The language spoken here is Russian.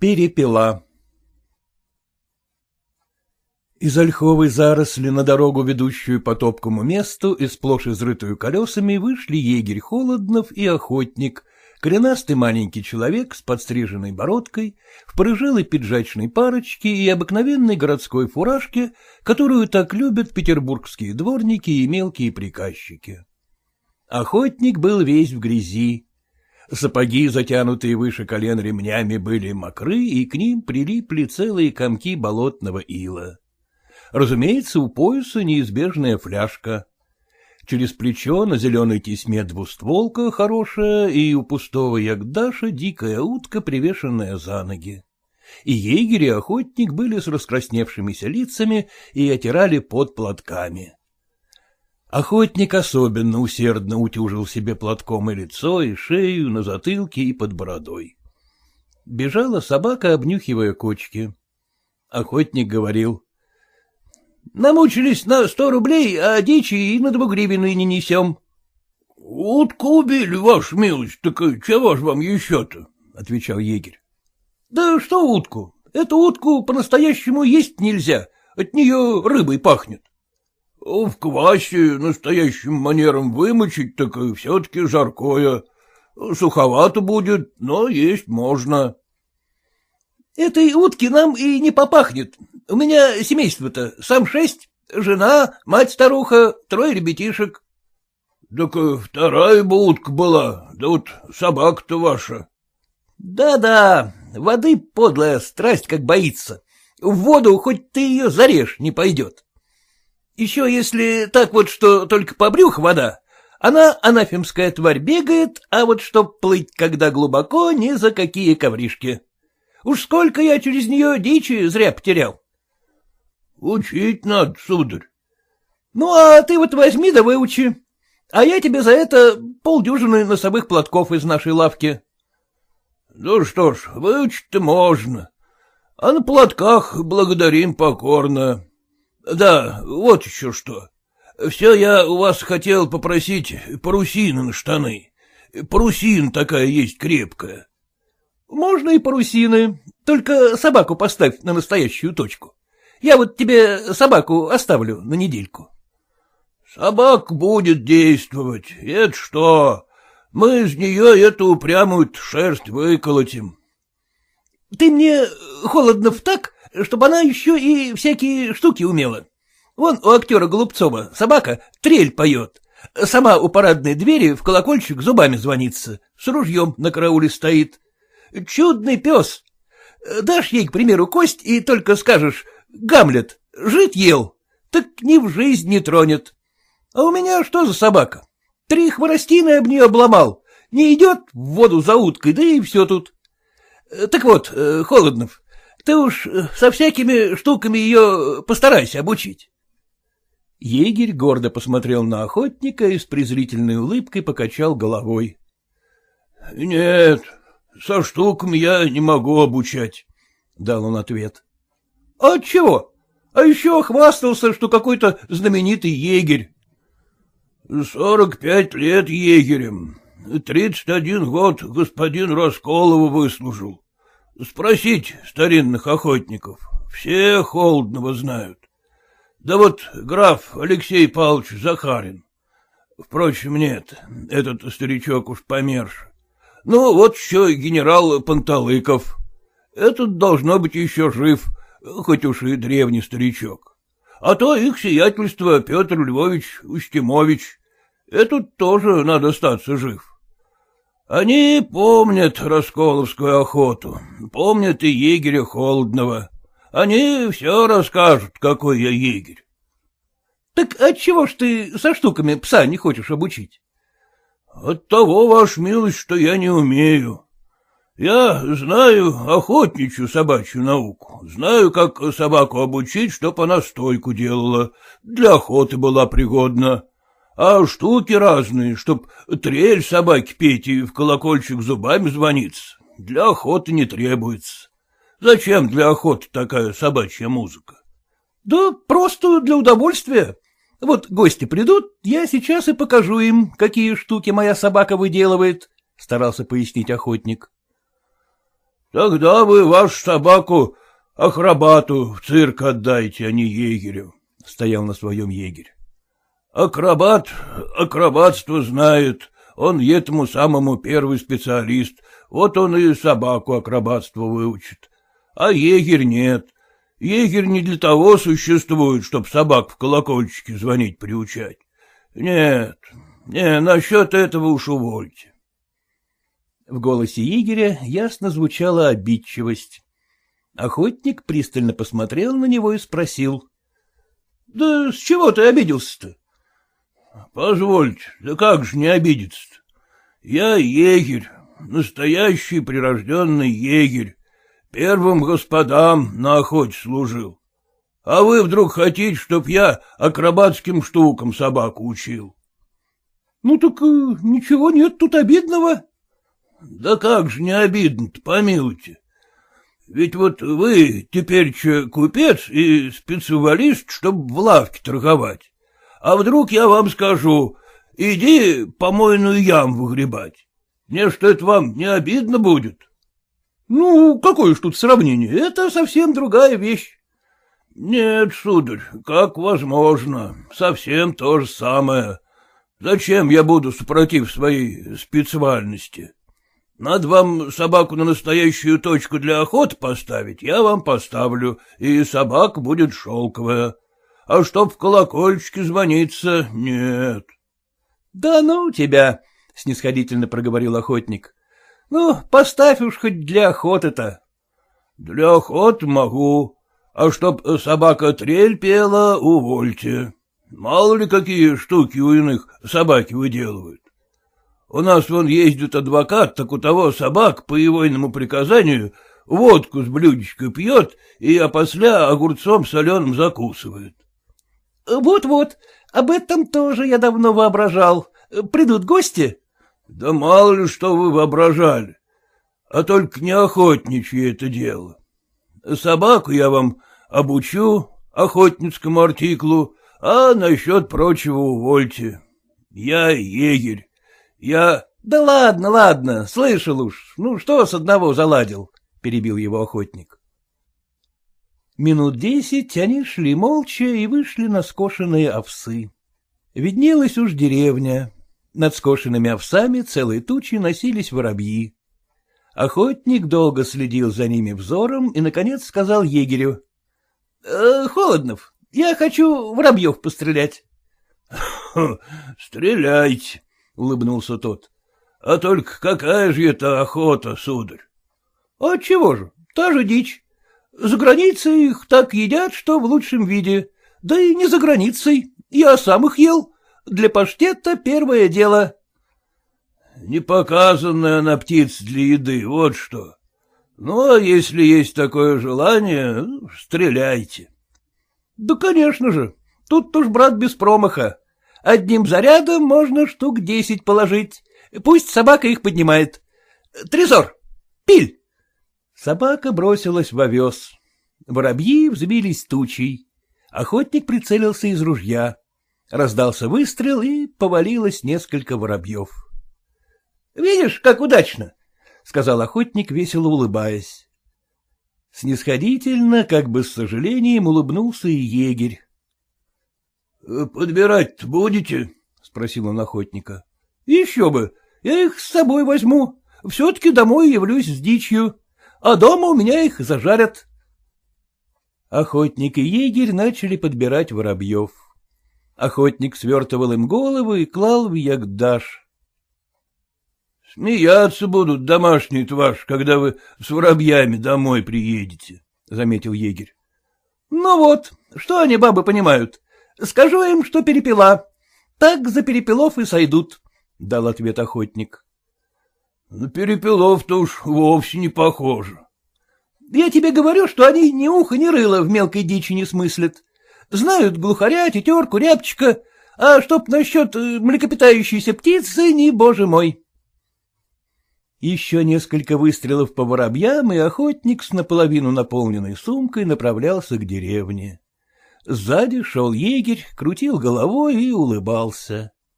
Перепела. Из ольховой заросли на дорогу, ведущую по топкому месту и сплошь изрытую колесами, вышли егерь Холоднов и охотник, коренастый маленький человек с подстриженной бородкой, в порыжелой пиджачной парочке и обыкновенной городской фуражке, которую так любят петербургские дворники и мелкие приказчики. Охотник был весь в грязи, Сапоги, затянутые выше колен ремнями, были мокры, и к ним прилипли целые комки болотного ила. Разумеется, у пояса неизбежная фляжка. Через плечо на зеленой тесьме двустволка хорошая, и у пустого ягдаша дикая утка, привешенная за ноги. И егерь и охотник были с раскрасневшимися лицами и отирали под платками. Охотник особенно усердно утюжил себе платком и лицо, и шею, на затылке и под бородой. Бежала собака, обнюхивая кочки. Охотник говорил. — Намучились на сто рублей, а дичи и на двугривенные не несем. — Утку убили, ваша милость, так чего ж вам еще-то? — отвечал егерь. — Да что утку? Эту утку по-настоящему есть нельзя, от нее рыбой пахнет. В квасе настоящим манером вымочить, так и все-таки жаркое. Суховато будет, но есть можно. Этой утки нам и не попахнет. У меня семейство-то сам шесть, жена, мать-старуха, трое ребятишек. Так вторая бы утка была, да вот собака-то ваша. Да-да, воды подлая страсть как боится. В воду хоть ты ее зарежь, не пойдет. Еще если так вот, что только по брюх вода, она, анафемская тварь, бегает, а вот чтоб плыть когда глубоко, ни за какие ковришки. Уж сколько я через нее дичи зря потерял. — Учить надо, сударь. — Ну, а ты вот возьми да выучи. А я тебе за это полдюжины носовых платков из нашей лавки. — Ну что ж, выучить-то можно. А на платках благодарим покорно. Да, вот еще что. Все я у вас хотел попросить парусины на штаны. Парусин такая есть крепкая. Можно и парусины, только собаку поставь на настоящую точку. Я вот тебе собаку оставлю на недельку. Собак будет действовать, это что? Мы из нее эту упрямую шерсть выколотим. Ты мне холодно в так, чтобы она еще и всякие штуки умела. Вон у актера Голубцова собака трель поет. Сама у парадной двери в колокольчик зубами звонится, с ружьем на карауле стоит. Чудный пес. Дашь ей, к примеру, кость и только скажешь «Гамлет, жить ел», так ни в жизнь не тронет. А у меня что за собака? Три хворостины об нее обломал. Не идет в воду за уткой, да и все тут. Так вот, э, Холоднов, ты уж э, со всякими штуками ее постарайся обучить. Егерь гордо посмотрел на охотника и с презрительной улыбкой покачал головой. — Нет, со штуками я не могу обучать, — дал он ответ. — А чего? А еще хвастался, что какой-то знаменитый егерь. — Сорок пять лет егерем, тридцать один год господин Расколова выслужил. Спросить старинных охотников. Все Холодного знают. Да вот граф Алексей Павлович Захарин. Впрочем, нет, этот старичок уж померш. Ну, вот еще генерал Панталыков. Этот должно быть еще жив, хоть уж и древний старичок. А то их сиятельство Петр Львович Устимович. Этот тоже надо остаться жив. Они помнят Расколовскую охоту, помнят и егеря Холодного. Они все расскажут, какой я егерь. — Так отчего ж ты со штуками пса не хочешь обучить? — От того, ваша милость, что я не умею. Я знаю охотничью собачью науку, знаю, как собаку обучить, чтоб она стойку делала, для охоты была пригодна а штуки разные, чтоб трель собаки петь и в колокольчик зубами звониться, для охоты не требуется. Зачем для охоты такая собачья музыка? — Да просто для удовольствия. Вот гости придут, я сейчас и покажу им, какие штуки моя собака выделывает, — старался пояснить охотник. — Тогда вы вашу собаку акробату в цирк отдайте, а не егерю, — стоял на своем егерь. — Акробат акробатство знает, он этому самому первый специалист, вот он и собаку акробатство выучит. А егерь нет. Егерь не для того существует, чтоб собак в колокольчике звонить приучать. Нет, не, насчет этого уж увольте. В голосе егеря ясно звучала обидчивость. Охотник пристально посмотрел на него и спросил. — Да с чего ты обиделся-то? — Позвольте, да как же не обидеться-то? Я егерь, настоящий прирожденный егерь, первым господам на охоте служил. А вы вдруг хотите, чтоб я акробатским штукам собаку учил? — Ну так э, ничего нет тут обидного. — Да как же не обидно-то, помилуйте. Ведь вот вы теперь че купец и специалист, чтобы в лавке торговать. А вдруг я вам скажу, иди помойную яму выгребать. Не, что это вам не обидно будет? — Ну, какое ж тут сравнение, это совсем другая вещь. — Нет, сударь, как возможно, совсем то же самое. Зачем я буду супротив своей специальности? Надо вам собаку на настоящую точку для охоты поставить, я вам поставлю, и собака будет шелковая. А чтоб в колокольчике звониться, нет. — Да ну тебя, — снисходительно проговорил охотник. — Ну, поставь уж хоть для охоты-то. — Для охоты могу, а чтоб собака трель пела, увольте. Мало ли какие штуки у иных собаки выделывают. У нас вон ездит адвокат, так у того собак по егойному приказанию водку с блюдечка пьет и опосля огурцом соленым закусывает. Вот — об этом тоже я давно воображал. Придут гости? — Да мало ли что вы воображали, а только не охотничье это дело. Собаку я вам обучу охотницкому артиклу, а насчет прочего увольте. Я егерь, я... — Да ладно, ладно, слышал уж. Ну, что с одного заладил? — перебил его охотник. Минут десять они шли молча и вышли на скошенные овсы. Виднелась уж деревня. Над скошенными овсами целые тучи носились воробьи. Охотник долго следил за ними взором и, наконец, сказал егерю. «Э, — Холоднов, я хочу воробьев пострелять. — Стреляйте, — улыбнулся тот. — А только какая же это охота, сударь? — А чего же, та же дичь. За границей их так едят, что в лучшем виде. Да и не за границей. Я сам их ел. Для паштета первое дело. — Не показанная на птиц для еды, вот что. Ну, а если есть такое желание, стреляйте. — Да, конечно же. Тут уж, брат, без промаха. Одним зарядом можно штук десять положить. Пусть собака их поднимает. Трезор, пиль! Собака бросилась в овес. Воробьи взбились тучей. Охотник прицелился из ружья. Раздался выстрел, и повалилось несколько воробьев. — Видишь, как удачно, — сказал охотник, весело улыбаясь. Снисходительно, как бы с сожалением, улыбнулся и егерь. — Подбирать будете? — спросил он охотника. — Еще бы, я их с собой возьму. Все-таки домой явлюсь с дичью а дома у меня их зажарят. Охотник и егерь начали подбирать воробьев. Охотник свертывал им головы и клал в ягдаш. — Смеяться будут домашние тваш, когда вы с воробьями домой приедете, — заметил егерь. — Ну вот, что они, бабы, понимают? Скажу им, что перепела. Так за перепелов и сойдут, — дал ответ охотник. На перепелов-то уж вовсе не похоже. Я тебе говорю, что они ни уха, ни рыла в мелкой дичи не смыслят. Знают глухаря, тетерку, рябчика, а чтоб насчет э, млекопитающейся птицы, не боже мой. Еще несколько выстрелов по воробьям, и охотник с наполовину наполненной сумкой направлялся к деревне. Сзади шел егерь, крутил головой и улыбался.